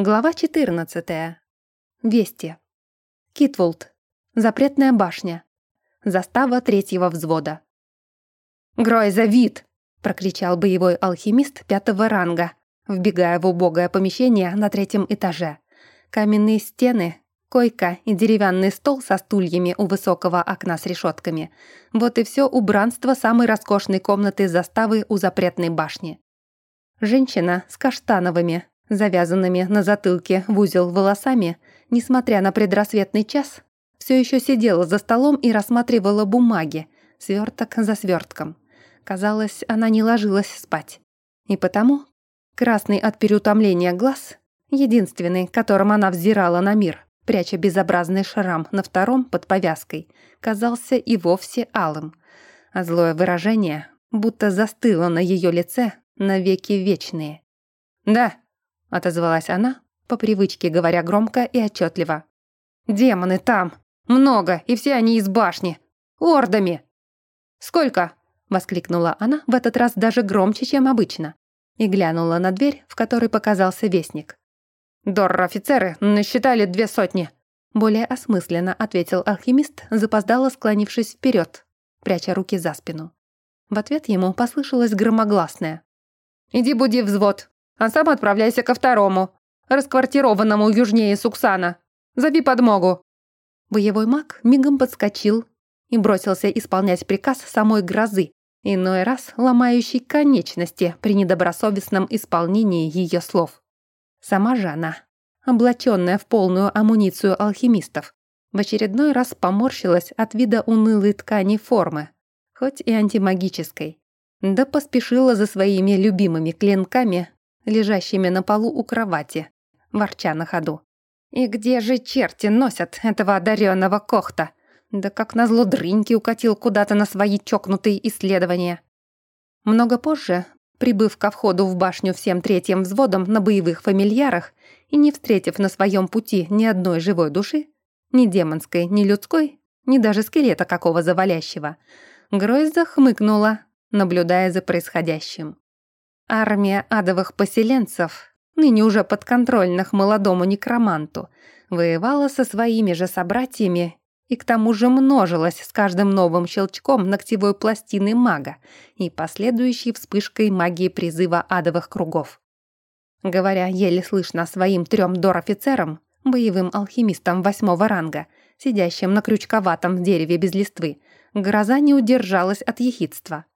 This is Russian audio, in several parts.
Глава 14. Вести. Китвулд. Запретная башня. Застава третьего взвода. «Гройза, вид!» — прокричал боевой алхимист пятого ранга, вбегая в убогое помещение на третьем этаже. Каменные стены, койка и деревянный стол со стульями у высокого окна с решетками. Вот и все убранство самой роскошной комнаты заставы у запретной башни. Женщина с каштановыми, завязанными на затылке в узел волосами, несмотря на предрассветный час, все еще сидела за столом и рассматривала бумаги, сверток за свертком. Казалось, она не ложилась спать. И потому красный от переутомления глаз, единственный, которым она взирала на мир, пряча безобразный шрам на втором под повязкой, казался и вовсе алым, а злое выражение будто застыло на ее лице навеки вечные. «Да», — отозвалась она, по привычке говоря громко и отчетливо. «Демоны там! Много, и все они из башни! Ордами!» «Сколько?» — воскликнула она, в этот раз даже громче, чем обычно, и глянула на дверь, в которой показался вестник. «Дорр-офицеры насчитали две сотни», — более осмысленно ответил алхимист, запоздало склонившись вперед, пряча руки за спину. В ответ ему послышалось громогласное. «Иди буди взвод, а сам отправляйся ко второму, расквартированному южнее Суксана. Зови подмогу». Боевой маг мигом подскочил и бросился исполнять приказ самой грозы, иной раз ломающей конечности при недобросовестном исполнении ее слов. Сама же она, облаченная в полную амуницию алхимистов, в очередной раз поморщилась от вида унылой ткани формы, хоть и антимагической, да поспешила за своими любимыми клинками лежащими на полу у кровати, ворча на ходу. «И где же черти носят этого одаренного кохта? Да как назло дрыньки укатил куда-то на свои чокнутые исследования». Много позже, прибыв ко входу в башню всем третьим взводом на боевых фамильярах и не встретив на своем пути ни одной живой души, ни демонской, ни людской, ни даже скелета какого завалящего, Гройза хмыкнула, наблюдая за происходящим. Армия адовых поселенцев, ныне уже подконтрольных молодому некроманту, воевала со своими же собратьями и к тому же множилась с каждым новым щелчком ногтевой пластины мага и последующей вспышкой магии призыва адовых кругов. Говоря еле слышно своим трем дор-офицерам, боевым алхимистам восьмого ранга, сидящим на крючковатом дереве без листвы, гроза не удержалась от ехидства.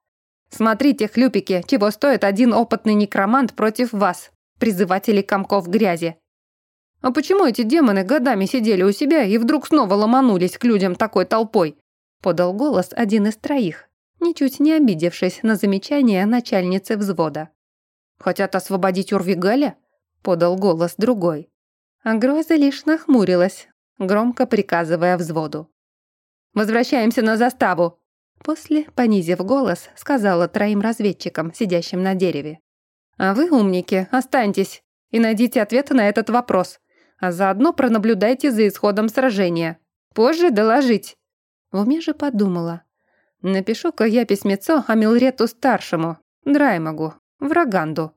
Смотрите, хлюпики, чего стоит один опытный некромант против вас, призыватели комков грязи. А почему эти демоны годами сидели у себя и вдруг снова ломанулись к людям такой толпой? Подал голос один из троих, ничуть не обидевшись на замечание начальницы взвода. «Хотят освободить Урвигаля?» — подал голос другой. А Гроза лишь нахмурилась, громко приказывая взводу. «Возвращаемся на заставу!» После, понизив голос, сказала троим разведчикам, сидящим на дереве. «А вы, умники, останьтесь и найдите ответы на этот вопрос, а заодно пронаблюдайте за исходом сражения. Позже доложить». В уме же подумала. «Напишу-ка я письмецо Амилрету-старшему, Драймагу, Враганду».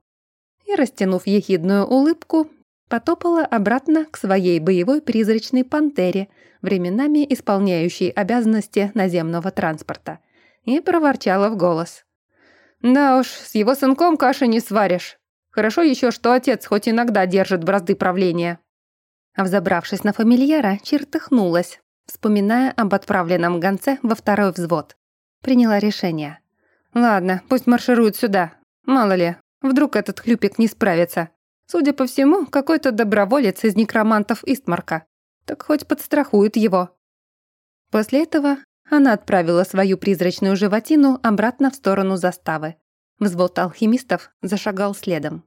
И, растянув ехидную улыбку, потопала обратно к своей боевой призрачной пантере, временами исполняющей обязанности наземного транспорта, и проворчала в голос. «Да уж, с его сынком каши не сваришь. Хорошо еще, что отец хоть иногда держит бразды правления». А взобравшись на фамильяра, чертыхнулась, вспоминая об отправленном гонце во второй взвод. Приняла решение. «Ладно, пусть маршируют сюда. Мало ли, вдруг этот хлюпик не справится. Судя по всему, какой-то доброволец из некромантов Истмарка. Так хоть подстрахует его. После этого она отправила свою призрачную животину обратно в сторону заставы. Взвод алхимистов зашагал следом.